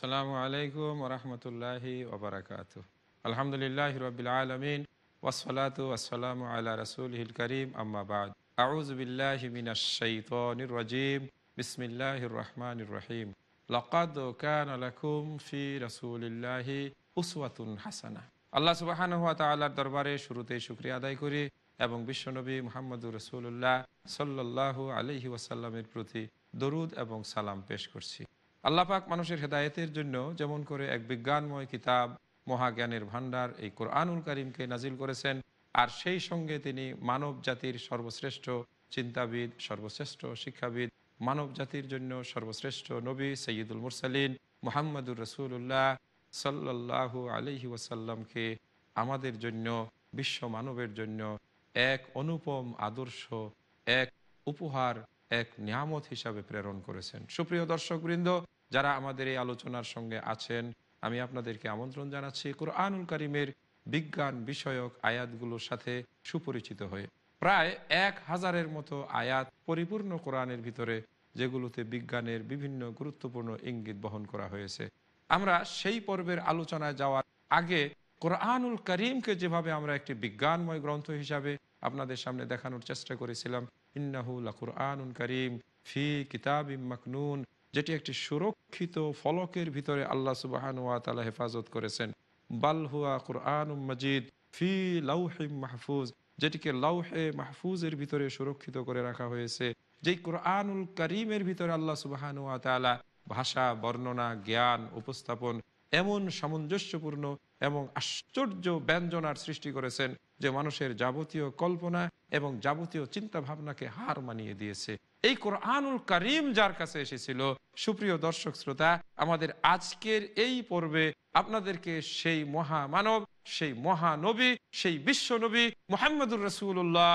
আসসালামু আলাইকুম রহমতুল্লাহি ওবরাকাত আলহামদুলিল্লাহ রবিল আলমিন ওসলাত আসসালামু আল্লাহ রসুল হিল করিম আম্মাবাদ আউজবিল্লাহ মিনাশাইতনির রাজিম। বিসমিল্লাহির রহমানির রহিম। লকাদ কান আলাকুম ফি রসুলিল্লাহি উসওয়াতুন হাসানা আল্লাহ সুবাহান হাত তাল্লাহর দরবারে শুরুতে শুক্রিয়া আদায় করি এবং বিশ্বনবী মোহাম্মদুর রসুল্লাহ সাল্লাহ আলহি ওয়াসাল্লামের প্রতি দরুদ এবং সালাম পেশ করছি। আল্লাপাক মানুষের হেদায়েতের জন্য যেমন করে এক বিজ্ঞানময় কিতাব, মহাজ্ঞানের ভাণ্ডার এই কোরআনুল করিমকে নাজিল করেছেন। আর সেই সঙ্গে তিনি মানব জাতির সর্বশ্রেষ্ঠ চিন্তাবিদ, সর্বশ্রেষ্ঠ শিক্ষাবিদ, মানব জাতির জন্য সর্বশ্রেষ্ঠ নবী সৈয়দুল মুরসালিন মোহাম্মদুর রসুল্লাহ সাল্লাহ আলহি ওয়াসাল্লামকে আমাদের জন্য, বিশ্ব মানবের জন্য এক অনুপম আদর্শ, এক উপহার এক নিয়ামত হিসাবে প্রেরণ করেছেন। সুপ্রিয় দর্শকবৃন্দ, যারা আমাদের এই আলোচনার সঙ্গে আছেন, আমি আপনাদেরকে আমন্ত্রণ জানাচ্ছি কোরআনুল করিমের বিজ্ঞান বিষয়ক আয়াতগুলোর সাথে সুপরিচিত হয়ে। প্রায় এক হাজারের মতো আয়াত পরিপূর্ণ কোরআনের ভিতরে, যেগুলোতে বিজ্ঞানের বিভিন্ন গুরুত্বপূর্ণ ইঙ্গিত বহন করা হয়েছে। আমরা সেই পর্বের আলোচনায় যাওয়ার আগে কোরআনুল করিমকে যেভাবে আমরা একটি বিজ্ঞানময় গ্রন্থ হিসাবে আপনাদের সামনে দেখানোর চেষ্টা করেছিলাম করিম, ফি কিতাব যেটি একটি সুরক্ষিত ফলকের ভিতরে আল্লাহ সুবাহান ওয়াতালা হেফাজত করেছেন। বালহুয়া কোরআন মজিদ, ফি লাউহিম মাহফুজ, যেটিকে লাউহে মাহফুজের ভিতরে সুরক্ষিত করে রাখা হয়েছে। যেই কোরআনুল করিমের ভিতরে আল্লাহ সুবাহান ওয়াতালা ভাষা, বর্ণনা, জ্ঞান উপস্থাপন এমন সামঞ্জস্যপূর্ণ এবং আশ্চর্য ব্যঞ্জনার সৃষ্টি করেছেন যে মানুষের যাবতীয় কল্পনা এবং যাবতীয় চিন্তা ভাবনাকে হার মানিয়ে দিয়েছে। এই কোরআনুল করিম যার কাছে এসেছিল, সুপ্রিয় দর্শক শ্রোতা, আমাদের আজকের এই পর্বে আপনাদেরকে সেই মহামানব, সেই মহানবী, সেই বিশ্ব নবী মোহাম্মদুর রসুল্লাহ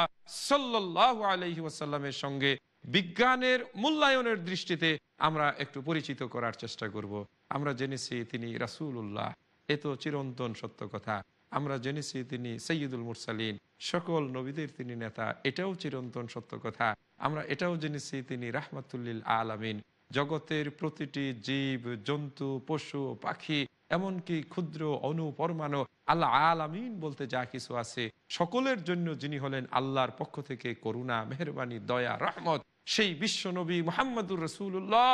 সাল্লাহ আলহি ওয়াসাল্লামের সঙ্গে বিজ্ঞানের মূল্যায়নের দৃষ্টিতে আমরা একটু পরিচিত করার চেষ্টা করব। আমরা জেনেছি তিনি রাসুল্লাহ এ তো চিরন্তন সত্য কথা। আমরা জেনেছি তিনি সৈয়দুল মুরসালিন, সকল নবীদের তিনি নেতা, এটাও চিরন্তন সত্য কথা। আমরা এটাও জেনেছি তিনি রাহমাতুল্লিল আলামিন, জগতের প্রতিটি জীব, জন্তু, পশু, পাখি, এমনকি ক্ষুদ্র অনু পরমাণু, আল্লাহ আলামিন বলতে যা কিছু আছে, সকলের জন্য যিনি হলেন আল্লাহর পক্ষ থেকে করুণা, মেহরবানি, দয়া, রহমত, সেই বিশ্ব নবী মোহাম্মদুর রসুল্লাহ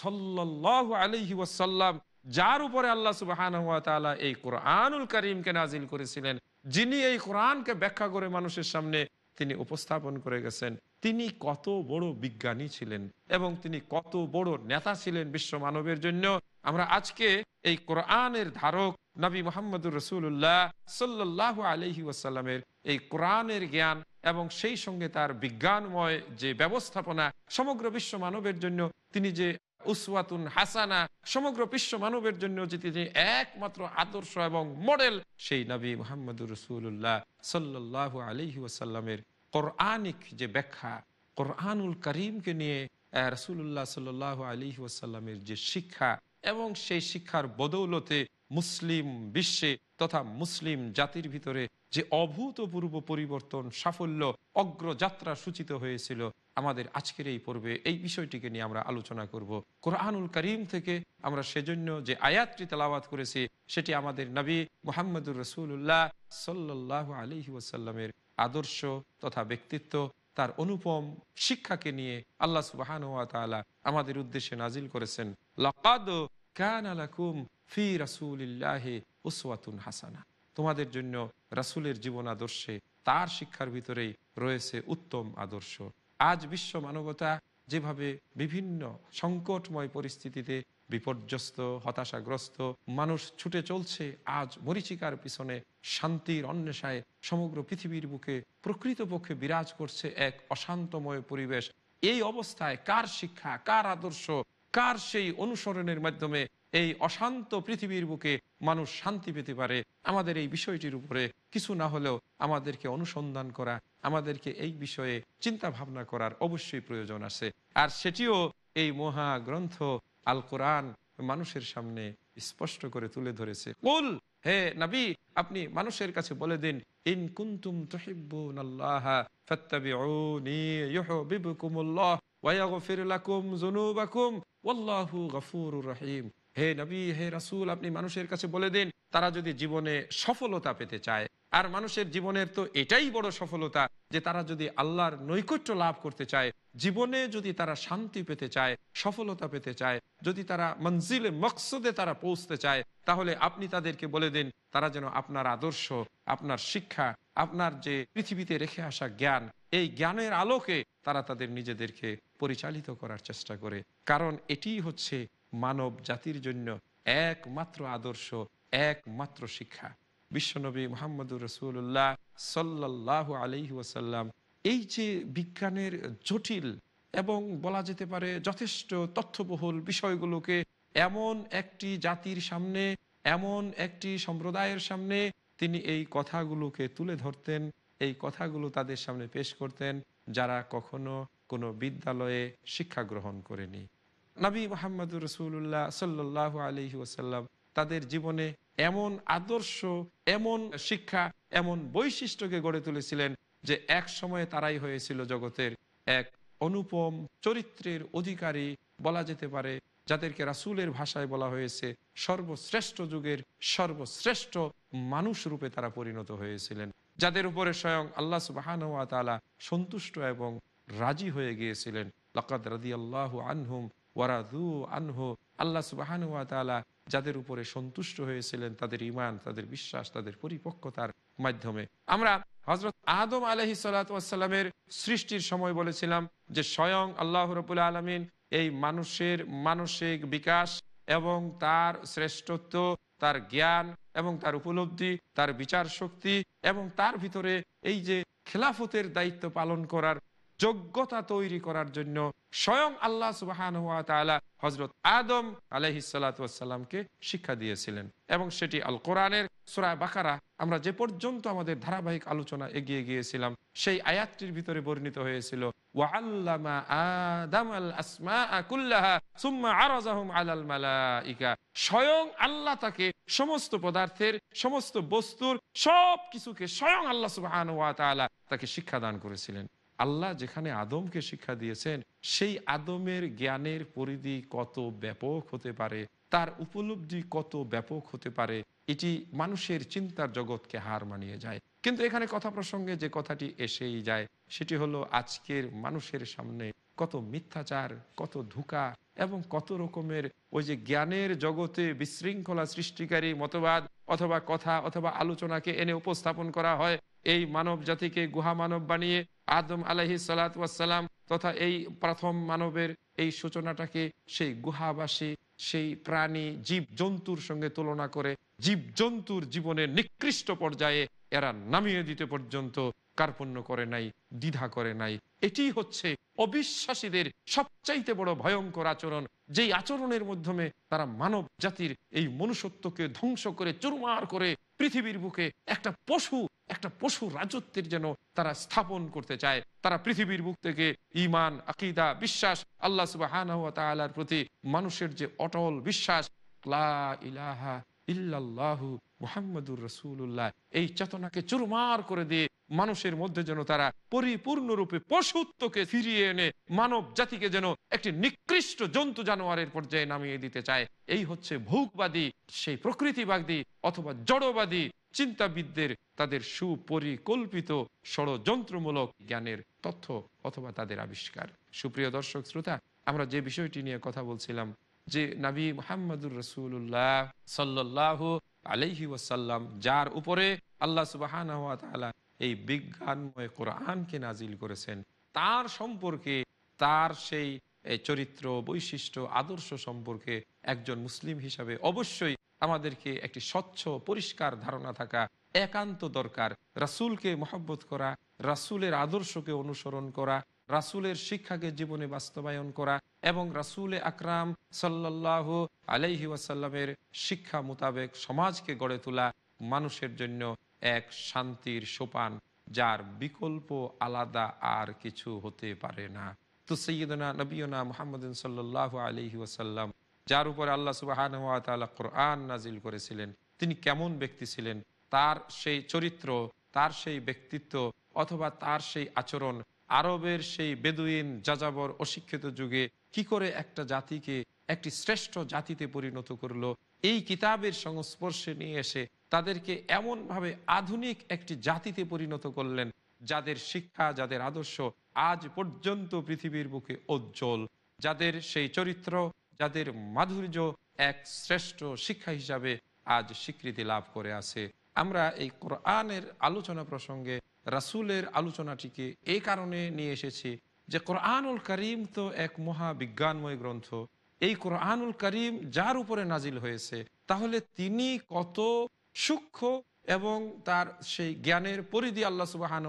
সাল্লাহ আলহি ওয়াসাল্লাম যার উপরে আল্লাহ সুবাহান এই কোরআনুল করিমকে নাজিল করেছিলেন, যিনি এই কোরআনকে ব্যাখ্যা করে মানুষের সামনে তিনি উপস্থাপন করে গেছেন, তিনি কত বড় বিজ্ঞানী ছিলেন এবং তিনি কত বড় নেতা ছিলেন বিশ্ব মানবের জন্য। আমরা আজকে এই কোরআনের ধারক নবী মোহাম্মদুর রসুল্লাহ সাল্লাহ আলহি ওয়াসাল্লামের এই কোরআনের জ্ঞান এবং সেই সঙ্গে তার বিজ্ঞানময় যে ব্যবস্থাপনা সমগ্র বিশ্ব মানবের জন্য তিনি যে উসওয়াতুন হাসানা, সমগ্র বিশ্ব মানবের জন্য যে তিনি একমাত্র আদর্শ এবং মডেল, সেই নবী মোহাম্মদুর রসুল্লাহ সাল্লাহ আলহি ওয়াসাল্লামের কোরআনিক যে ব্যাখ্যা, কোরআনুল করিমকে নিয়ে রসুল্লাহ সাল্লাহ আলী ওয়াসাল্লামের যে শিক্ষা এবং সেই শিক্ষার বদৌলতে মুসলিম বিশ্বে তথা মুসলিম জাতির ভিতরে যে অভূতপূর্ব পরিবর্তন, সাফল্য, অগ্রযাত্রা সূচিত হয়েছিল, আমাদের আজকের এই পর্বে এই বিষয়টিকে নিয়ে আমরা আলোচনা করব। কোরআনুল করিম থেকে আমরা সেজন্য যে আয়াতটি তেলাওয়াত করেছি, সেটি আমাদের নবী মোহাম্মদুর রসুল্লাহ সাল্লাহ আলহি ওয়াসাল্লামের আদর্শ তথা ব্যক্তিত্ব, তার অনুপম শিক্ষাকে নিয়ে আল্লাহ সুবাহান আমাদের উদ্দেশ্যে নাজিল করেছেন। লকাদ ফি রাসুলিল্লাহে উসওয়াতুন হাসানা। তোমাদের জন্য রাসুলের জীবন আদর্শে তার শিক্ষার ভিতরেই রয়েছে উত্তম আদর্শ। আজ বিশ্ব মানবতা যেভাবে বিভিন্ন সংকটময় পরিস্থিতিতে বিপর্যস্ত, হতাশাগ্রস্ত, মানুষ ছুটে চলছে, আজ মরিচিকার পিছনে শান্তির অন্বেষায় সমগ্র পৃথিবীর বুকে প্রকৃতপক্ষে বিরাজ করছে এক অশান্তময় পরিবেশ। এই অবস্থায় কার শিক্ষা, কার আদর্শ, কার সেই অনুসরণের মাধ্যমে এই অশান্ত পৃথিবীর বুকে মানুষ শান্তি পেতে পারে। আমাদের এই বিষয়টির উপরে কিছু না হলেও আমাদেরকে অনুসন্ধান করা, আমাদেরকে এই বিষয়ে চিন্তা ভাবনা করার অবশ্যই প্রয়োজন আছে। আর সেটিও এই মহা গ্রন্থ আল কোরআন মানুষের সামনে স্পষ্ট করে তুলে ধরেছে। কুল, হে নবী, আপনি মানুষের কাছে বলে দিন, ইন কুন্তুম তুহিব্বুন আল্লাহ ফাত্তাবিউনি ওয়াল্লাহু গফুরুর রহিম। হে নবী, হে রাসুল, আপনি মানুষের কাছে বলে দিন, তারা যদি জীবনে সফলতা পেতে চায়, আর মানুষের জীবনের তো এটাই বড় সফলতা যে তারা যদি আল্লাহর নৈকট্য লাভ করতে চায়, জীবনে যদি তারা শান্তি পেতে চায়, সফলতা পেতে চায়, যদি তারা মঞ্জিলে মকসদে তারা পৌঁছতে চায়, তাহলে আপনি তাদেরকে বলে দিন, তারা যেন আপনার আদর্শ, আপনার শিক্ষা, আপনার যে পৃথিবীতে রেখে আসা জ্ঞান, এই জ্ঞানের আলোকে তারা তাদের নিজেদেরকে পরিচালিত করার চেষ্টা করে। কারণ এটি হচ্ছে মানব জাতির জন্য একমাত্র আদর্শ, একমাত্র শিক্ষা। বিশ্বনবী মোহাম্মদুর রসুল্লাহ সাল্লাহ আলহি ওয়াসাল্লাম এই যে বিজ্ঞানের জটিল এবং বলা যেতে পারে যথেষ্ট তথ্যবহুল বিষয়গুলোকে এমন একটি জাতির সামনে, এমন একটি সম্প্রদায়ের সামনে তিনি এই কথাগুলোকে তুলে ধরতেন, এই কথাগুলো তাদের সামনে পেশ করতেন যারা কখনো কোনো বিদ্যালয়ে শিক্ষা গ্রহণ করেনি। নবী মোহাম্মদুর রসুল্লাহ সাল্লাহ আলহি ওসাল্লাম তাদের জীবনে এমন আদর্শ, এমন শিক্ষা, এমন বৈশিষ্ট্যকে গড়ে তুলেছিলেন যে এক সময়ে তারাই হয়েছিল জগতের এক অনুপম চরিত্রের অধিকারী বলা যেতে পারে, যাদেরকে রাসুলের ভাষায় বলা হয়েছে সর্বশ্রেষ্ঠ যুগের সর্বশ্রেষ্ঠ মানুষ রূপে তারা পরিণত হয়েছিলেন, যাদের উপরে স্বয়ং আল্লাহ সুবাহান সন্তুষ্ট এবং রাজি হয়ে গিয়েছিলেন। লকাদ রাদি আল্লাহ আনহুম ওয়ারাদু আনহু, আল্লাহ সুবাহান যাদের উপরে সন্তুষ্ট হয়েছিলেন, তাদের ইমান তাদের বিশ্বাস, তাদের পরিপক্কতার মাধ্যমে। আমরা হজরত আদম আলহি সাল্লামের সৃষ্টির সময় বলেছিলাম যে স্বয়ং আল্লাহ রবুল্লা আলমিন এই মানুষের মানসিক বিকাশ এবং তার শ্রেষ্ঠত্ব, তার জ্ঞান এবং তার উপলব্ধি, তার বিচার শক্তি এবং তার ভিতরে এই যে খেলাফতের দায়িত্ব পালন করার যোগ্যতা তৈরি করার জন্য স্বয়ং আল্লাহ সুবাহান হুয়া তালা হজরত আদম আলহিসাল্লামকে শিক্ষা দিয়েছিলেন এবং সেটি আল কোরআনের সুরায় বাকারা আমরা যে পর্যন্ত আমাদের ধারাবাহিক আলোচনা এগিয়ে গিয়েছিলাম, সেই আয়াতটির ভিতরে বর্ণিত হয়েছিল স্বয়ং আল্লাহ তাকে সমস্ত পদার্থের, সমস্ত বস্তুর সব কিছুকে স্বয়ং আল্লাহ সুবাহ তাকে শিক্ষা দান করেছিলেন। আল্লাহ যেখানে আদমকে শিক্ষা দিয়েছেন, সেই আদমের জ্ঞানের পরিধি কত ব্যাপক হতে পারে, তার উপলব্ধি কত ব্যাপক হতে পারে, এটি মানুষের চিন্তার জগৎকে হার মানিয়ে যায়। কিন্তু এখানে কথা প্রসঙ্গে যে কথাটি এসেই যায়, সেটি হলো আজকের মানুষের সামনে কত মিথ্যাচার, কত ধোকা এবং কত রকমের ওই যে জ্ঞানের জগতে বিশৃঙ্খলা সৃষ্টিকারী মতবাদ অথবা কথা অথবা আলোচনাকে এনে উপস্থাপন করা হয়। এই মানব জাতিকে গুহা মানব বানিয়ে আদম আলহি সালাতাম তথা এই প্রথম মানবের এই সূচনাটাকে সেই গুহাবাসী, সেই প্রাণী জীব জন্তুর সঙ্গে তুলনা করে জীব জন্তুর জীবনের নিকৃষ্ট পর্যায়ে এরা নামিয়ে দিতে পর্যন্ত কার্পণ্য করে নাই, দ্বিধা করে নাই। এটি হচ্ছে অবিশ্বাসীদের সবচাইতে বড় ভয়ঙ্কর আচরণ, যেই আচরণের মাধ্যমে তারা মানব জাতির এই মনুষ্যত্বকে ধ্বংস করে চুরমার করে পৃথিবীর বুকে একটা পশু একটা পশু রাজত্বের যেন তারা স্থাপন করতে চায়। তারা পৃথিবীর বুক থেকে ইমান আকিদা, বিশ্বাস, আল্লাহ সুবাহ প্রতি মানুষের যে অটল বিশ্বাস ইলাহা ইল্লাল্লাহু মুহাম্মদুর রসুল্লাহ এই চেতনাকে চুরমার করে দিয়ে মানুষের মধ্যে যেন তারা পরিপূর্ণরূপে পশুত্বকে ফিরিয়ে এনে মানব জাতিকে যেন একটি নিকৃষ্ট জন্তু জানোয়ারের পর্যায়ে নামিয়ে দিতে চায়। এই হচ্ছে ভৌকবাদী সেই প্রকৃতিবাদী অথবা জড়বাদী চিন্তাবিদদের তাদের সুপরিকল্পিত ষড়যন্ত্রমূলক জ্ঞানের তথ্য অথবা তাদের আবিষ্কার। সুপ্রিয় দর্শক, শ্রোতা, আমরা যে বিষয়টি নিয়ে কথা বলছিলাম, যে নাবী মোহাম্মদুর রসুল্লাহ সাল্লাহ আলহি ওয়াসাল্লাম, যার উপরে আল্লাহ সুবাহান এই বিজ্ঞানময় কোরআনকে নাজিল করেছেন, তার সম্পর্কে, তার সেই চরিত্র বৈশিষ্ট্য, আদর্শ সম্পর্কে একজন মুসলিম হিসাবে অবশ্যই আমাদেরকে একটি স্বচ্ছ, পরিষ্কার ধারণা থাকা একান্ত দরকার। রাসুলকে মহব্বত করা, রাসুলের আদর্শকে অনুসরণ করা, রাসুলের শিক্ষাকে জীবনে বাস্তবায়ন করা এবং রাসুল আকরাম সাল্লাহ আলাইহি ওয়াসাল্লামের শিক্ষা মোতাবেক সমাজকে গড়ে তোলা মানুষের জন্য এক শান্তির সোপান, যার বিকল্প আলাদা আর কিছু হতে পারে না। তো সৈয়দনা, নবীনা মোহাম্মদ সাল্লাহ আলহি ওয়াসাল্লাম যার উপর আল্লাহ সুবাহান কোরআন নাজিল করেছিলেন, তিনি কেমন ব্যক্তি ছিলেন? তার সেই চরিত্র, তার সেই ব্যক্তিত্ব অথবা তার সেই আচরণ, আরবের সেই বেদুইন যাযাবর অশিক্ষিত যুগে কি করে একটা জাতিকে, একটি শ্রেষ্ঠ জাতিতে পরিণত করল, এই কিতাবের সংস্পর্শে নিয়ে এসে তাদেরকে এমনভাবে আধুনিক একটি জাতিতে পরিণত করলেন, যাদের শিক্ষা, যাদের আদর্শ আজ পর্যন্ত পৃথিবীর বুকে উজ্জ্বল, যাদের সেই চরিত্র যাদের মাধুর্য এক শ্রেষ্ঠ শিক্ষা হিসাবে আজ স্বীকৃতি লাভ করে আছে। আমরা এই কোরআনের আলোচনা প্রসঙ্গে রাসুলের আলোচনাটিকে এই কারণে নিয়ে এসেছি যে কোরআনুল করিম তো এক মহাবিজ্ঞানময় গ্রন্থ। এই কোরআনুল করিম যার উপরে নাজিল হয়েছে, তাহলে তিনি কত সূক্ষ্ম এবং তার সেই জ্ঞানের পরিধি আল্লাহ সুবাহান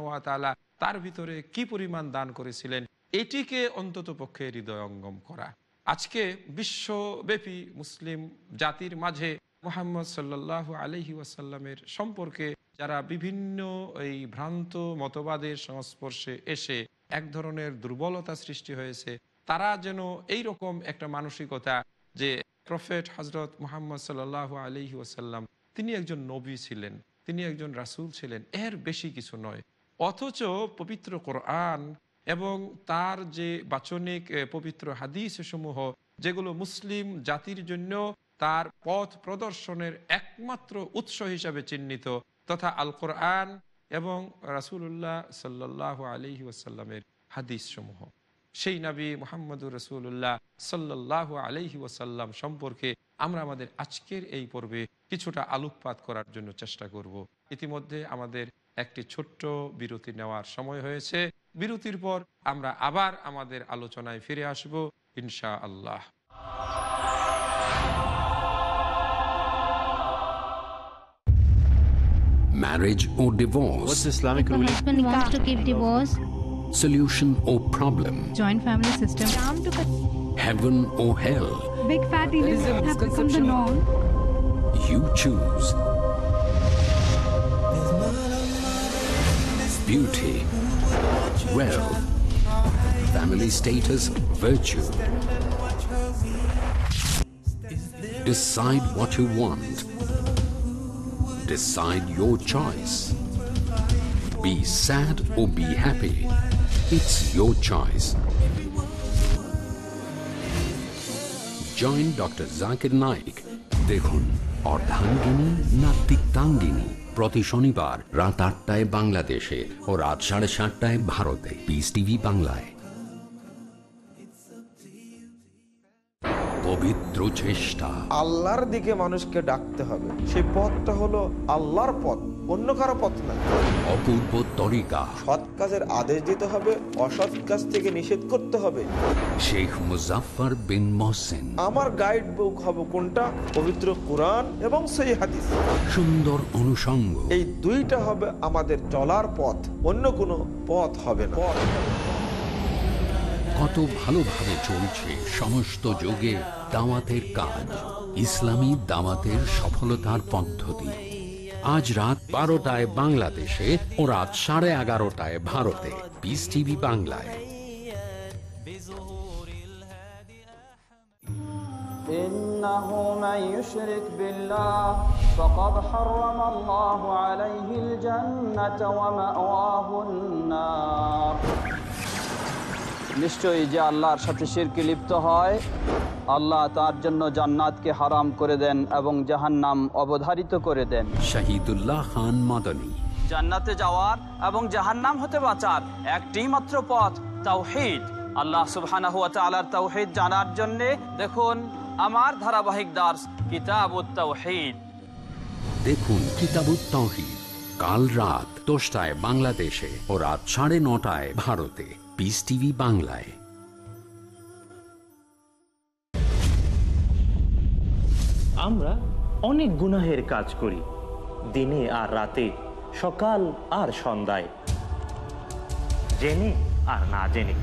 তার ভিতরে কি পরিমাণ দান করেছিলেন, এটিকে অন্তত পক্ষে হৃদয়ঙ্গম করা। আজকে বিশ্বব্যাপী মুসলিম জাতির মাঝে মোহাম্মদ সাল্লাহ আলহি ওয়াসাল্লামের সম্পর্কে যারা বিভিন্ন এই ভ্রান্ত মতবাদের সংস্পর্শে এসে এক ধরনের দুর্বলতা সৃষ্টি হয়েছে, তারা যেন এই রকম একটা মানসিকতা যে প্রফেট হজরত মোহাম্মদ সাল্লাহ আলহি ওয়াসাল্লাম, তিনি একজন নবী ছিলেন, তিনি একজন রাসুল ছিলেন, এর বেশি কিছু নয়। অথচ পবিত্র কোরআন এবং তার যে বাচনিক পবিত্র হাদিস সমূহ যেগুলো মুসলিম জাতির জন্য তার পথ প্রদর্শনের একমাত্র উৎস হিসাবে চিহ্নিত, তথা আল কোরআন এবং রাসুল্লাহ সাল্লাহ আলহি ওয়াসাল্লামের হাদিস সমূহ সেই নবী মোহাম্মদুর রসুল্লাহ সাল্লাহ আলহি ওয়াসাল্লাম সম্পর্কে আমরা আমাদের আজকের এই পর্বে কিছুটা আলোকপাত করার জন্য চেষ্টা করব। ইতিমধ্যে আমাদের একটি ছোট্ট বিরতি নেওয়ার সময় হয়েছে। বিরতির পর আমরা আবার আমাদের আলোচনায় ফিরে আসব ইনশা আল্লাহ marriage or divorce, What's Islamic ruling? husband wants to give divorce. solution or problem, joint family system. Heaven or hell, big fatty There lips have become the norm. you choose. Beauty, wealth, family status, virtue. Decide what you want. Decide your choice. Be sad or be happy. It's your choice. Join Dr. Zakir Naik. দেখুন অর্ধাঙ্গিনী না তিক্তাঙ্গিনী প্রতি শনিবার রাত আটটায় বাংলাদেশে ও রাত সাড়ে সাতটায় ভারতে। পিস টিভি বাংলায়। পবিত্র চেষ্টা। আল্লাহর দিকে মানুষকে ডাকতে হবে। সেই পথটা হলো আল্লাহর পথ অন্য কারও পথ না। অপূর্ব তরিকা। সৎ কাজের আদেশ দিতে হবে অসৎ কাজ থেকে নিষেধ করতে হবে। শেখ মুজাফর বিন মহসিন। আমার গাইড বুক হবে কোনটা? পবিত্র কোরআন এবং সেই হাদিস। সুন্দর অনুষঙ্গ। এই দুইটা হবে আমাদের চলার পথ অন্য কোনো পথ হবে না। কত ভালোভাবে চলছে সমস্ত যুগে দাওয়াতের কাজ ইসলামী দাওয়াতের সফলতার পদ্ধতি আজ রাত বারোটায় বাংলাদেশে ও রাত সাড়ে এগারোটায় ভারতে পিস টিভি বাংলায় إنه من يشرك بالله فقد حرم الله عليه الجنة ومأواه النار নিশ্চয়ই যে আল্লাহর সাথে শিরকে লিপ্ত হয় আল্লাহ তার জন্য জান্নাতকে হারাম করে দেন এবং জাহান্নাম অবধারিত করে দেন। শাহিদুল্লাহ খান মাদানী। জান্নাতে যাওয়ার এবং জাহান্নাম হতে বাঁচার একটি মাত্র পথ তাওহিদ। আল্লাহ সুবহানাহু ওয়া তাআলার তাওহিদ জানার জন্য দেখুন আমার ধারাবাহিক দাস কিতাবুত তাওহিদ। দেখুন কিতাবুত তৌহিদ কাল রাত দশটায় বাংলাদেশে ও রাত সাড়ে নটায় ভারতে। পিস টিভি বাংলায় আমরা অনেক গুনাহের কাজ করি দিনে আর রাতে সকাল আর সন্ধ্যায়। জেনে আর না জেনে।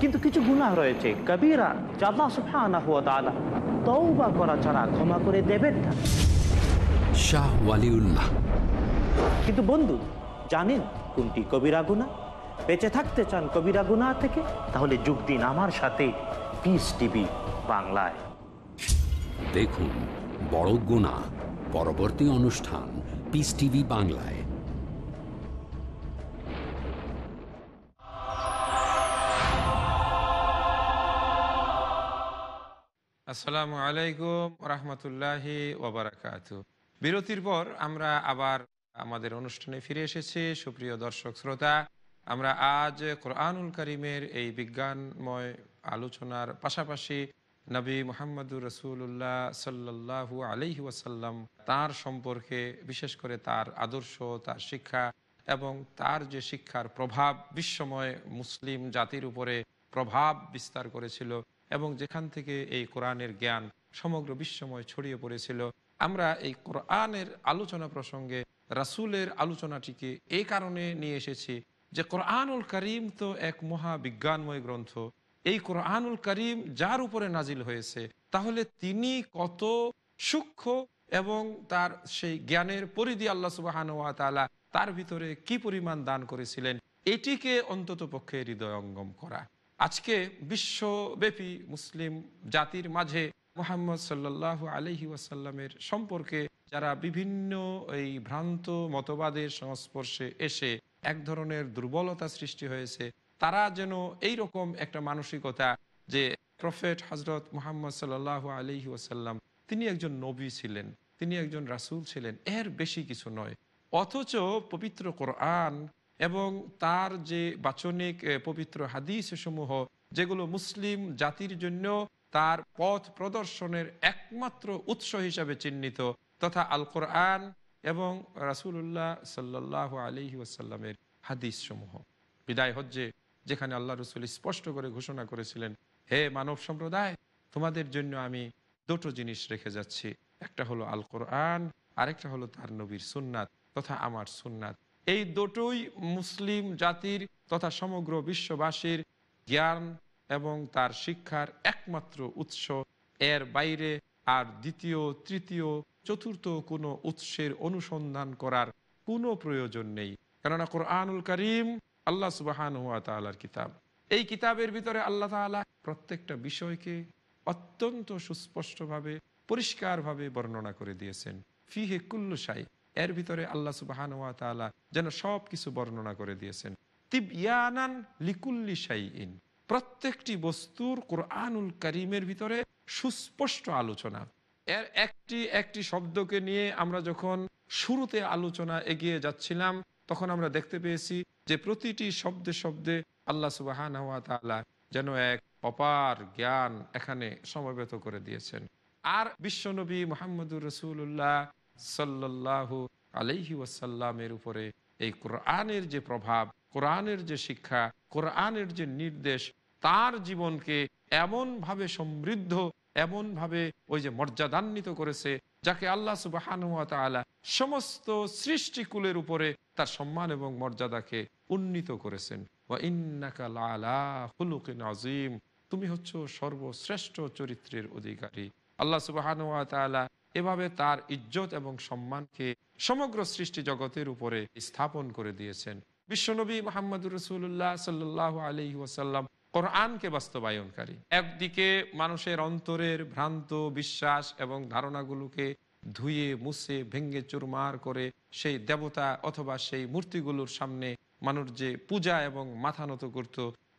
কিন্তু কিছু গুনাহ রয়েছে কবিরা জাল্লা সুফানা হুয়া তাআলা তওবা করা ছাড়া ক্ষমা করে দেবেন না। শাহ ওয়ালিউল্লাহ। কিন্তু বন্ধু জানেন কোনটি কবিরা গুনাহ? বেঁচে থাকতে চান কবিরা গুনাহ থেকে তাহলে যোগ দিন আমার সাথে পিস টিভি বাংলায়। দেখুন বড় গুণা পরবর্তী অনুষ্ঠান পিস টিভি বাংলায়। আসসালামু আলাইকুম রহমতুল্লাহি ওবরাকাত বিরতির পর আমরা আবার আমাদের অনুষ্ঠানে ফিরে এসেছি। সুপ্রিয় দর্শক শ্রোতা আমরা আজ কোরআনুল করিমের এই বিজ্ঞানময় আলোচনার পাশাপাশি নবী মোহাম্মদুর রসুল্লাহ সাল্লাহু আলহি ওয়াসাল্লাম তার সম্পর্কে, বিশেষ করে তার আদর্শ, তার শিক্ষা এবং তার যে শিক্ষার প্রভাব বিশ্বময় মুসলিম জাতির উপরে প্রভাব বিস্তার করেছিল এবং যেখান থেকে এই কোরআনের জ্ঞান সমগ্র বিশ্বময় ছড়িয়ে পড়েছিল, আমরা এই কোরআনের আলোচনা প্রসঙ্গে রাসুলের আলোচনাটিকে এই কারণে নিয়ে এসেছি যে কোরআনুল করিম তো এক মহা বিজ্ঞানময় গ্রন্থ। এই কোরআনুল করিম যার উপরে নাজিল হয়েছে, তাহলে তিনি কত সূক্ষ্ম এবং তার সেই জ্ঞানের পরিধি আল্লাহ সুবাহান তালা তার ভিতরে কি পরিমাণ দান করেছিলেন, এটিকে অন্তত পক্ষে হৃদয়ঙ্গম করা। আজকে বিশ্বব্যাপী মুসলিম জাতির মাঝে মোহাম্মদ সাল্লাহ আলহি ওয়াসাল্লামের সম্পর্কে যারা বিভিন্ন এই ভ্রান্ত মতবাদের সংস্পর্শে এসে এক ধরনের দুর্বলতা সৃষ্টি হয়েছে। তারা যেন এই রকম একটা মানসিকতা যে প্রফেট হজরত মোহাম্মদ সাল্লাহ আলহি ওয়াসাল্লাম, তিনি একজন নবী ছিলেন, তিনি একজন রাসুল ছিলেন, এর বেশি কিছু নয়। অথচ পবিত্র কোরআন এবং তার যে বাচনিক পবিত্র হাদিস সমূহ যেগুলো মুসলিম জাতির জন্য তার পথ প্রদর্শনের একমাত্র উৎস হিসাবে চিহ্নিত, তথা আল কোরআন এবং রাসুল্লাহ সাল্লাহ আলহি ওয়াসাল্লামের হাদিস সমূহ বিদায় হজ্জে, যেখানে আল্লাহ রসুল স্পষ্ট করে ঘোষণা করেছিলেন, হে মানব সম্প্রদায়, তোমাদের জন্য আমি দুটো জিনিস রেখে যাচ্ছি। একটা হলো আল কোরআন আরেকটা হলো তার নবীর সুন্নাত তথা আমার সুন্নাত। এই দুটোই মুসলিম জাতির তথা সমগ্র বিশ্ববাসীর জ্ঞান এবং তার শিক্ষার একমাত্র উৎস। এর বাইরে আর দ্বিতীয়, তৃতীয় চতুর্থ কোনো উৎসের অনুসন্ধান করার কোনো প্রয়োজন নেই। কেননা কোরআনুল করিম আল্লাহ সুবাহান হুয়া তালার কিতাব। এই কিতাবের ভিতরে আল্লাহ তাআলা প্রত্যেকটা বিষয়কে অত্যন্ত সুস্পষ্টভাবে, পরিষ্কারভাবে বর্ণনা করে দিয়েছেন। ফিহে কুল্লু সাই এর ভিতরে আল্লাহ সুবাহান ওয়া তাআলা যেন সব কিছু বর্ণনা করে দিয়েছেন। তিবিয়ানান লিকুল্লি ইন প্রত্যেকটি বস্তুর কোরআনুল করিমের ভিতরে সুস্পষ্ট আলোচনা। এর একটি একটি শব্দকে নিয়ে আমরা যখন শুরুতে আলোচনা এগিয়ে যাচ্ছিলাম, তখন আমরা দেখতে পেয়েছি যে প্রতিটি শব্দে শব্দে আল্লাহ সুবাহান যেন এক অপার জ্ঞান এখানে সমবেত করে দিয়েছেন। আর বিশ্বনবী মোহাম্মদুর রসুল্লাহ সাল্লাহ আলহি ওয়াসাল্লামের উপরে এই কোরআনের যে প্রভাব, কোরআনের যে শিক্ষা, কোরআনের যে নির্দেশ, তার জীবনকে এমনভাবে সমৃদ্ধ এমনভাবে ওই যে মর্যাদান্বিত করেছে, যাকে আল্লাহ সুবাহান তালা সমস্ত সৃষ্টিকুলের উপরে তার সম্মান এবং মর্যাদাকে উন্নীত করেছেন। ওয়া ইন্নাকা লালা হুলুকিন আজিম তুমি হচ্ছ সর্বশ্রেষ্ঠ চরিত্রের অধিকারী। আল্লাহ সুবাহান তালা এভাবে তার ইজ্জত এবং সম্মানকে সমগ্র সৃষ্টি জগতের উপরে স্থাপন করে দিয়েছেন। বিশ্বনবী মোহাম্মদুর রসুল্লাহ সাল্লাহ আলি ওয়াসাল্লাম কোরআনকে বাস্তবায়নকারী। একদিকে মানুষের অন্তরের ভ্রান্ত বিশ্বাস এবং ধারণাগুলোকে ধুয়ে, মুছে ভেঙ্গে চুরমার করে সেই দেবতা অথবা সেই মূর্তিগুলোর সামনে মানুষ যে পূজা এবং মাথা নত করত,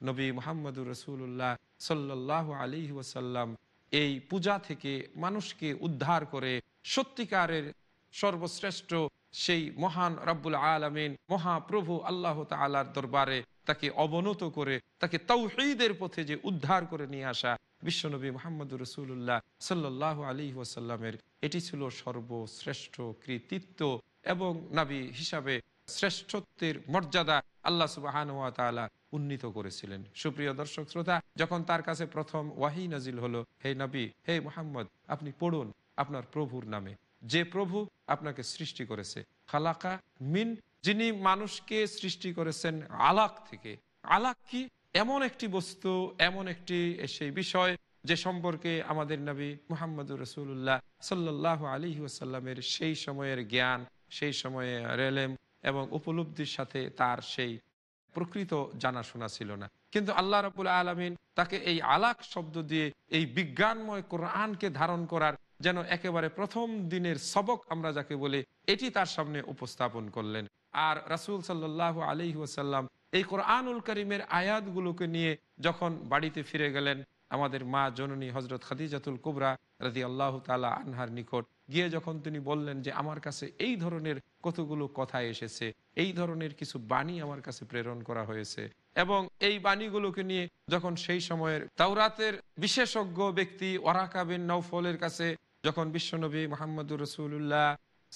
নবী মোহাম্মদুর রসুল্লাহ সাল্লাহ আলী ওয়াসাল্লাম এই পূজা থেকে মানুষকে উদ্ধার করে সত্যিকারের সর্বশ্রেষ্ঠ সেই মহান রাব্বুল আলমিন, মহাপ্রভু আল্লাহ তালার দরবারে তাকে অবনত করে, তাকে তৌহিদের পথে যে উদ্ধার করে নিয়ে আসা বিশ্বনবী মোহাম্মদ রসুল্লাহ সাল্লাহ আলী ওয়াসাল্লামের, এটি ছিল সর্বশ্রেষ্ঠ কৃতিত্ব এবং নাবী হিসাবে শ্রেষ্ঠত্বের মর্যাদা আল্লাহ সুবাহান তালা উন্নীত করেছিলেন। সুপ্রিয় দর্শক শ্রোতা, যখন তার কাছে প্রথম ওয়াহি নাজিল হলো, হে নবী, হে মোহাম্মদ, আপনি পড়ুন আপনার প্রভুর নামে। যে প্রভু আপনাকে সৃষ্টি করেছে, খালাকা মিন যিনি মানুষকে সৃষ্টি করেছেন আলাক থেকে। আলাক কি? এমন একটি বস্তু, এমন একটি সেই বিষয় যে সম্পর্কে আমাদের নবী মোহাম্মদুর রসুল্লাহ সাল্লাহ আলী ওসাল্লামের সেই সময়ের জ্ঞান, সেই সময়ে রেলেম এবং উপলব্ধির সাথে তার সেই প্রকৃত জানাশোনা ছিল না। কিন্তু আল্লাহ রাবুল আলমিন তাকে এই আলাক শব্দ দিয়ে এই বিজ্ঞানময় কোরআনকে ধারণ করার যেন একেবারে প্রথম দিনের সবক আমরা যাকে বলি, এটি তার সামনে উপস্থাপন করলেন। আর রাসুল সাল্লাহ আলি ওয়াসাল্লাম এই কোরআনুল করিমের আয়াতগুলোকে নিয়ে যখন বাড়িতে ফিরে গেলেন, আমাদের মা জননী হজরত খাদিজাতুল কুবরা রাজি আল্লাহ তালা আনহার নিকট গিয়ে যখন তিনি বললেন যে, আমার কাছে এই ধরনের কতগুলো কথা এসেছে, এই ধরনের কিছু বাণী আমার কাছে প্রেরণ করা হয়েছে। এবং এই বাণীগুলোকে নিয়ে যখন সেই সময়ের তাওরাতের বিশেষজ্ঞ ব্যক্তি ওরাকা বিন নৌফলের কাছে, যখন বিশ্বনবী মোহাম্মদুর রসুল্লাহ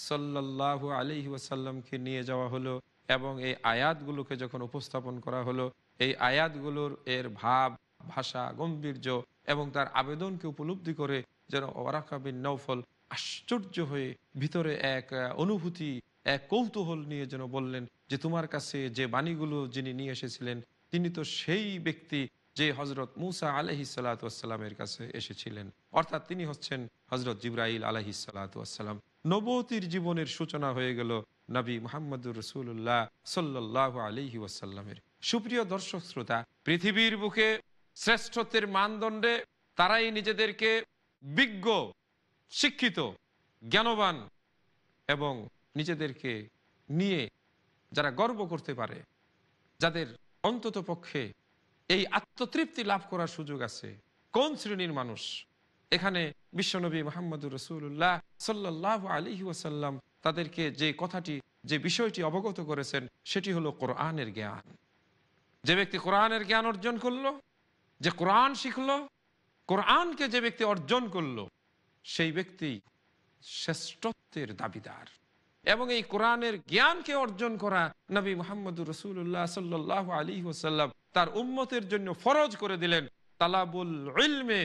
সাল্লাহ আলহি ওয়াসাল্লামকে নিয়ে যাওয়া হলো এবং এই আয়াতগুলোকে যখন উপস্থাপন করা হলো, এই আয়াতগুলোর এর ভাব, ভাষা, গম্ভীর্য এবং তার আবেদনকে উপলব্ধি করে যেন ওরাকা বিন নৌফল আশ্চর্য হয়ে ভিতরে এক অনুভূতি, এক কৌতূহল নিয়ে যেন বললেন যে তোমার কাছে যে বাণীগুলো যিনি নিয়ে এসেছিলেন, তিনি তো সেই ব্যক্তি যে হজরত মুসা আলহি সালাতামের কাছে এসেছিলেন। অর্থাৎ তিনি হচ্ছেন হজরত জিব্রাইল আলহি সালাতাম নবতির জীবনের সূচনা হয়ে গেল নবী মোহাম্মদুর রসুল্লাহ সাল্লাহ আলহি ওয়াসাল্লামের। সুপ্রিয় দর্শক শ্রোতা, পৃথিবীর বুকে শ্রেষ্ঠত্বের মানদণ্ডে তারাই নিজেদেরকে বিজ্ঞ, শিক্ষিত, জ্ঞানবান এবং নিজেদেরকে নিয়ে যারা গর্ব করতে পারে, যাদের অন্তত পক্ষে এই আত্মতৃপ্তি লাভ করার সুযোগ আছে, কোন শ্রেণির মানুষ এখানে বিশ্বনবী মোহাম্মদুর রসুল্লাহ সাল্লাহ আলী ওয়াসাল্লাম তাদেরকে যে কথাটি, যে বিষয়টি অবগত করেছেন, সেটি হলো কোরআনের জ্ঞান। যে ব্যক্তি কোরআনের জ্ঞান অর্জন করল, যে কোরআন শিখলো, কোরআনকে যে ব্যক্তি অর্জন করল, সেই ব্যক্তি শ্রেষ্ঠত্বের দাবিদার। এবং এই কোরআনের জ্ঞানকে অর্জন করা নবী মোহাম্মদুর রসুল্লাহ সাল্লাহ আলী ওসাল্লাম তার উম্মতের জন্য ফরজ করে দিলেন, তালাবুল ইলমে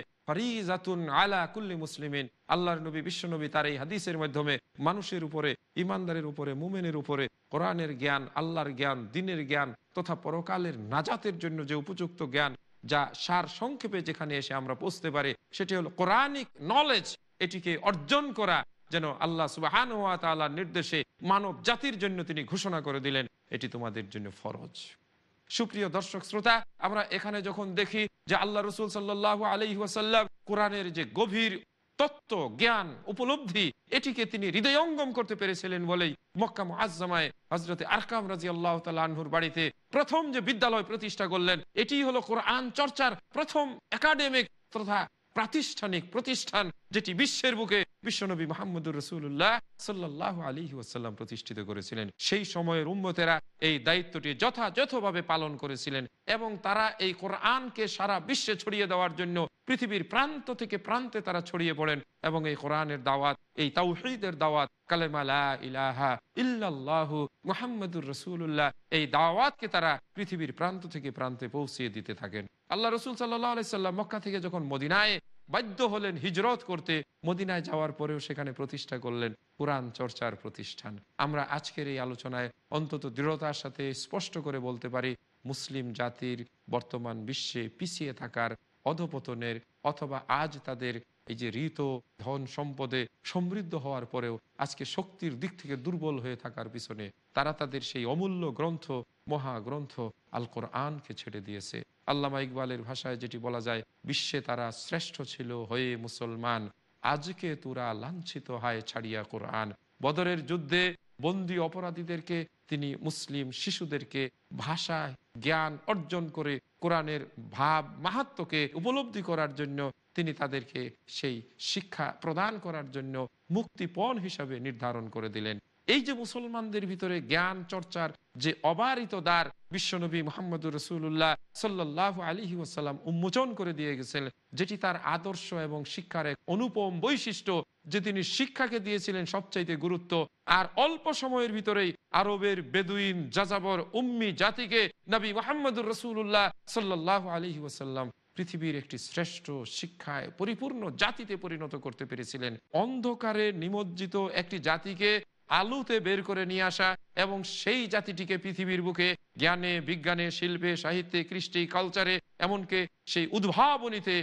আল্লাহর নবী বিশ্বনবী তার এই হাদিসের মাধ্যমে মানুষের উপরে, ইমানদারের উপরে, মুমেনের উপরে কোরআনের জ্ঞান, আল্লাহর জ্ঞান, দিনের জ্ঞান তথা পরকালের নাজাতের জন্য যে উপযুক্ত জ্ঞান যা সার সংক্ষেপে যেখানে এসে আমরা পৌঁছতে পারি, সেটি হলো কোরআনিক নলেজ এটিকে অর্জন করা যেন আল্লাহ সুবাহান নির্দেশে মানব জাতির জন্য তিনি ঘোষণা করে দিলেন, এটি তোমাদের জন্য ফরজ। সুপ্রিয় দর্শক শ্রোতা, আমরা এখানে যখন দেখি যে আল্লাহ রসুল সাল্লাহ আলহি ওয়াসাল্লাম কোরআনের যে গভীর তত্ত্ব, জ্ঞান, উপলব্ধি, এটিকে তিনি হৃদয়ঙ্গম করতে পেরেছিলেন বলেই মক্কা আজামায় হজরতে আরকাম রাজি আল্লাহ তালহুর বাড়িতে প্রথম যে বিদ্যালয় প্রতিষ্ঠা করলেন এটি হলো কোরআন চর্চার প্রথম একাডেমিক তথা প্রাতিষ্ঠানিক প্রতিষ্ঠান যেটি বিশ্বের বুকে বিশ্বনবী মোহাম্মদুর রসুল্লাহ সাল্লাহ আলী ওয়াসাল্লাম প্রতিষ্ঠিত করেছিলেন। সেই সময়ের উম্মতেরা এই দায়িত্বটি যথাযথভাবে পালন করেছিলেন এবং তারা এই কোরআনকে সারা বিশ্বে ছড়িয়ে দেওয়ার জন্য পৃথিবীর প্রান্ত থেকে প্রান্তে তারা ছড়িয়ে পড়েন এবং এই কোরআনের দাওয়াত, এই তাওহিদের দাওয়াত কালেমালা ইলাহা রসুল্লাহ এই দাওয়াতকে তারা পৃথিবীর প্রান্ত থেকে প্রান্তে পৌঁছিয়ে দিতে থাকেন। আল্লাহ রসুল সাল্লাহ মক্কা থেকে যখন মদিনায় বাধ্য হলেন হিজরত করতে, মদিনায় যাওয়ার পরেও সেখানে প্রতিষ্ঠা করলেন কোরআন চর্চার প্রতিষ্ঠান। আমরা আজকের এই আলোচনায় অন্তত দৃঢ়তার সাথে স্পষ্ট করে বলতে পারি, মুসলিম জাতির বর্তমান বিশ্বে পিছিয়ে থাকার অধপতনের অথবা আজ তাদের এই যে ঋত, ধন সম্পদে সমৃদ্ধ হওয়ার পরেও আজকে শক্তির দিক থেকে দুর্বল হয়ে থাকার পিছনে তারা তাদের সেই অমূল্য গ্রন্থ, মহাগ্রন্থ আল কোরআনকে ছেড়ে দিয়েছে। আল্লামা ইকবালের ভাষায় যেটি বলা যায়, বিশ্বে তারা শ্রেষ্ঠ ছিল হয়ে মুসলমান, আজকে তোরা লাঞ্ছিত হয় ছাড়িয়া কোরআন। বদরের যুদ্ধে বন্দী অপরাধীদেরকে, তিনি মুসলিম শিশুদেরকে ভাষা জ্ঞান অর্জন করে কোরআনের ভাব, মাহাত্মকে উপলব্ধি করার জন্য তিনি তাদেরকে সেই শিক্ষা প্রদান করার জন্য মুক্তিপণ হিসাবে নির্ধারণ করে দিলেন। এই যে মুসলমানদের ভিতরে জ্ঞান চর্চার যে অবারিত দ্বার বিশ্বনবী মোহাম্মদুর রসুল্লাহ সাল্লাহ আলী ওসাল্লাম উন্মোচন করে দিয়ে গেছেন, যেটি তার আদর্শ এবং শিক্ষার এক অনুপম বৈশিষ্ট্য, যে তিনি শিক্ষাকে দিয়েছিলেন সবচাইতে গুরুত্ব, আর অল্প সময়ের ভিতরেই আরবের বেদুইন যাযাবর উম্মি জাতিকে নবী মোহাম্মদুর রসুল্লাহ সাল্লাহ আলী ওসাল্লাম পৃথিবীর একটি শ্রেষ্ঠ শিক্ষায় পরিপূর্ণ জাতিতে পরিণত করতে পেরেছিলেন। অন্ধকারে নিমজ্জিত একটি জাতিকে আলুতে বের করে নিয়ে আসা এবং সেই জাতিটিকে পৃথিবীর বুকে জ্ঞানে, বিজ্ঞানে, শিল্পে, সাহিত্যে, কৃষ্টি, কালচারে, এমনকি সেই উদ্ভাবনীতে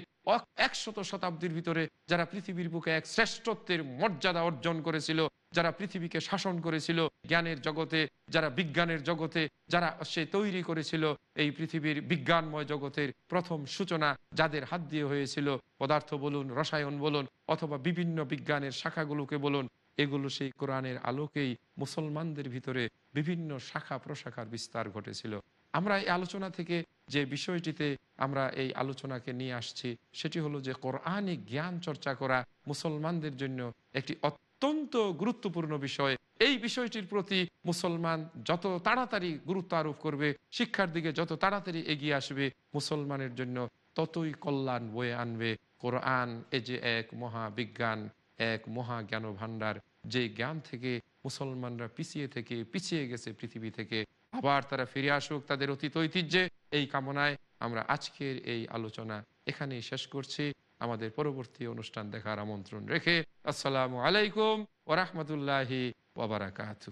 একশত শতাব্দীর ভিতরে যারা পৃথিবীর বুকে এক শ্রেষ্ঠত্বের মর্যাদা অর্জন করেছিল যারা পৃথিবীকে শাসন করেছিল, জ্ঞানের জগতে, যারা বিজ্ঞানের জগতে, যারা সে তৈরি করেছিল, এই পৃথিবীর বিজ্ঞানময় জগতের প্রথম সূচনা যাদের হাত দিয়ে হয়েছিল, পদার্থ বলুন, রসায়ন বলুন, অথবা বিভিন্ন বিজ্ঞানের শাখাগুলোকে বলুন, এগুলো সেই কোরআনের আলোকেই মুসলমানদের ভিতরে বিভিন্ন শাখা প্রশাখার বিস্তার ঘটেছিল। আমরা এই আলোচনা থেকে যে বিষয়টিতে আমরা এই আলোচনাকে নিয়ে আসছি, সেটি হলো যে কোরআনিক জ্ঞান চর্চা করা মুসলমানদের জন্য একটি অত্যন্ত গুরুত্বপূর্ণ বিষয়। এই বিষয়টির প্রতি মুসলমান যত তাড়াতাড়ি গুরুত্ব আরোপ করবে, শিক্ষার দিকে যত তাড়াতাড়ি এগিয়ে আসবে, মুসলমানের জন্য ততই কল্যাণ বয়ে আনবে। কোরআন এ যে এক মহাবিজ্ঞান, এক মহা জ্ঞান ভাণ্ডার যে জ্ঞান থেকে মুসলমানরা পিছিয়ে থেকে, পিছিয়ে গেছে পৃথিবী থেকে, আবার তারা ফিরে আসুক তাদের অতীত ঐতিহ্যে, এই কামনায় আমরা আজকের এই আলোচনা এখানেই শেষ করছি। আমাদের পরবর্তী অনুষ্ঠান দেখার আমন্ত্রণ রেখে আসসালামু আলাইকুম ওরহমতুল্লাহি ওবরাকাতু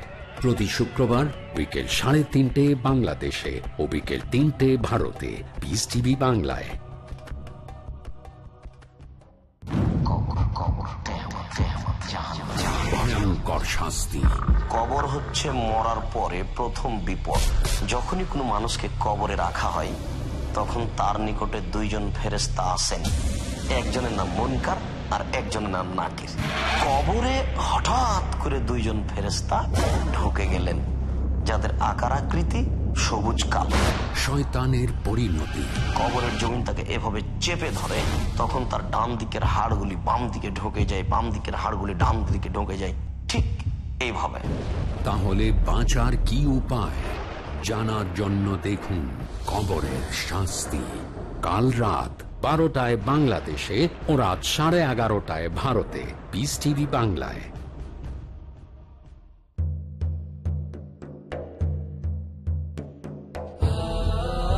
প্রতি শুক্রবার বিকেল সাড়ে তিনটে বাংলাদেশে ও বিকেল তিনটে ভারতে পিস টিভি বাংলায়। কবর হচ্ছে মরার পরে প্রথম বিপদ। যখনই কোনো মানুষকে কবরে রাখা হয়, তখন তার নিকটে দুইজন একজনের নাম মনকার আর একজনের নাম নাকির। কবরে হঠাৎ করে দুইজন ফেরেস্তা ঢুকে গেলেন যাদের আকার আকৃতি সবুজ কালো। শয়তানের পরিণতি। কবরের জমিন তাকে এভাবে চেপে ধরে তখন তার ডান দিকের হাড়গুলি বাম দিকে ঢোকে যায় বাম দিকের হাড়গুলি ডান দিকে ঢোকে যায় ঠিক এইভাবে। তাহলে বাঁচার কি উপায়? জানার জন্য দেখুন কবরের শাস্তি। কাল রাত বারোটায় বাংলাদেশে ও রাত সাড়ে এগারোটায় ভারতে। পিস টিভি বাংলায়।